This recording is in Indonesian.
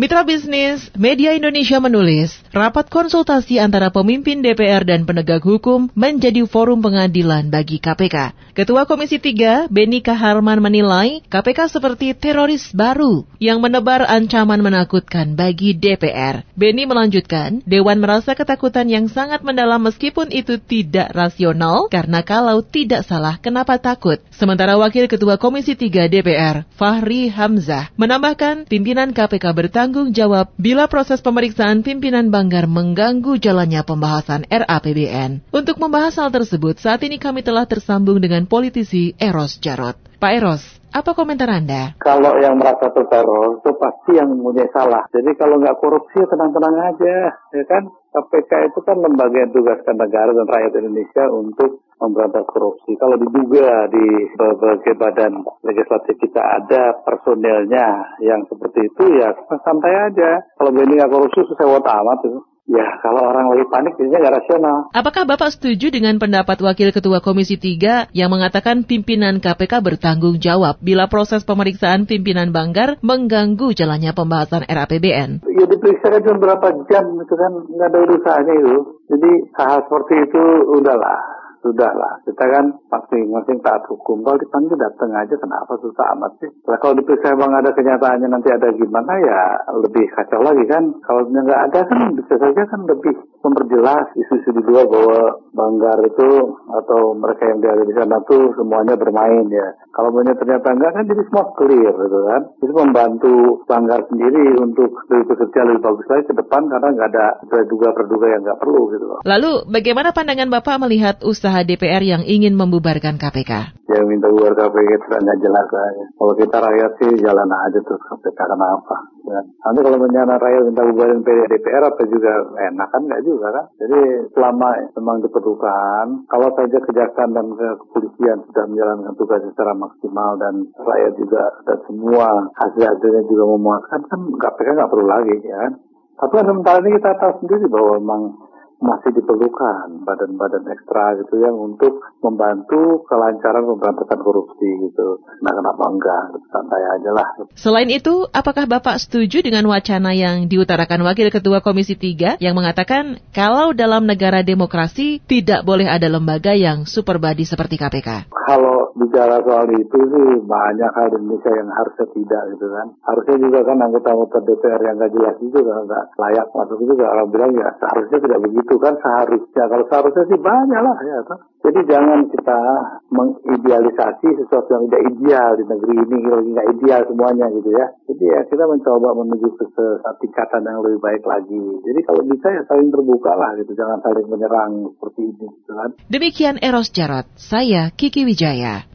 Mitra bisnis, Media Indonesia menulis, rapat konsultasi antara pemimpin DPR dan penegak hukum menjadi forum pengadilan bagi KPK. Ketua Komisi 3, Beni Kaharman menilai KPK seperti teroris baru yang menebar ancaman menakutkan bagi DPR. Beni melanjutkan, Dewan merasa ketakutan yang sangat mendalam meskipun itu tidak rasional karena kalau tidak salah kenapa takut. Sementara Wakil Ketua Komisi 3 DPR, Fahri Hamzah, menambahkan pimpinan KPK bertanggung bertanggung jawab bila proses pemeriksaan pimpinan Banggar mengganggu jalannya pembahasan RAPBN. Untuk membahas hal tersebut, saat ini kami telah tersambung dengan politisi Eros Jarot. Pak Eros, apa komentar Anda? Kalau yang merasa terteror itu pasti yang punya salah. Jadi kalau nggak korupsi tenang-tenang aja, ya kan? KPK itu kan lembaga yang tugaskan negara dan rakyat Indonesia untuk memberantas korupsi. Kalau diduga di berbagai badan legislatif kita ada personelnya yang seperti itu, ya santai aja. Kalau ini nggak korupsi, saya amat itu. Ya, kalau orang lagi panik biasanya nggak rasional. Apakah Bapak setuju dengan pendapat Wakil Ketua Komisi 3 yang mengatakan pimpinan KPK bertanggung jawab bila proses pemeriksaan pimpinan Banggar mengganggu jalannya pembahasan RAPBN? Ya diperiksa kan cuma berapa jam, itu kan nggak ada urusannya itu. Jadi hal seperti itu udahlah sudah lah kita kan masing-masing taat hukum. Kalau dipanggil datang aja kenapa susah amat sih? Nah, kalau diperiksa emang ada kenyataannya nanti ada gimana ya lebih kacau lagi kan. Kalau nggak ada kan bisa saja kan lebih memperjelas isu-isu di luar bahwa Banggar itu atau mereka yang ada di sana tuh semuanya bermain ya kalau ternyata enggak kan jadi semua clear gitu kan jadi membantu Banggar sendiri untuk lebih bekerja lebih bagus lagi ke depan karena nggak ada perduga-perduga yang nggak perlu gitu loh. Lalu bagaimana pandangan Bapak melihat usaha DPR yang ingin membubarkan KPK? Yang minta bubar KPK itu nggak jelas aja. Kalau kita rakyat sih jalan aja tuh KPK kenapa? Ya. Nanti kalau menyana rakyat minta bubarin DPR apa juga enak kan nggak juga kan? Jadi selama memang diperlukan, kalau saja kejaksaan dan kepolisian sudah menjalankan tugas secara maksimal dan rakyat juga dan semua hasil-hasilnya juga memuaskan, kan KPK nggak perlu lagi ya kan? Tapi sementara ini kita tahu sendiri bahwa memang masih diperlukan badan-badan ekstra gitu yang untuk membantu kelancaran pemberantasan korupsi gitu. Nah kenapa enggak? Santai aja lah. Selain itu, apakah Bapak setuju dengan wacana yang diutarakan Wakil Ketua Komisi 3 yang mengatakan kalau dalam negara demokrasi tidak boleh ada lembaga yang super body seperti KPK? Kalau bicara soal itu sih banyak hal di Indonesia yang harusnya tidak gitu kan. Harusnya juga kan anggota-anggota DPR yang nggak jelas itu kan nggak layak masuk itu orang bilang ya seharusnya tidak begitu itu kan seharusnya. Kalau seharusnya sih banyak lah ya. Toh. Jadi jangan kita mengidealisasi sesuatu yang tidak ideal di negeri ini, lagi nggak ideal semuanya gitu ya. Jadi ya kita mencoba menuju ke tingkatan yang lebih baik lagi. Jadi kalau bisa ya saling terbuka lah gitu, jangan saling menyerang seperti ini gitu kan. Demikian Eros Jarot, saya Kiki Wijaya.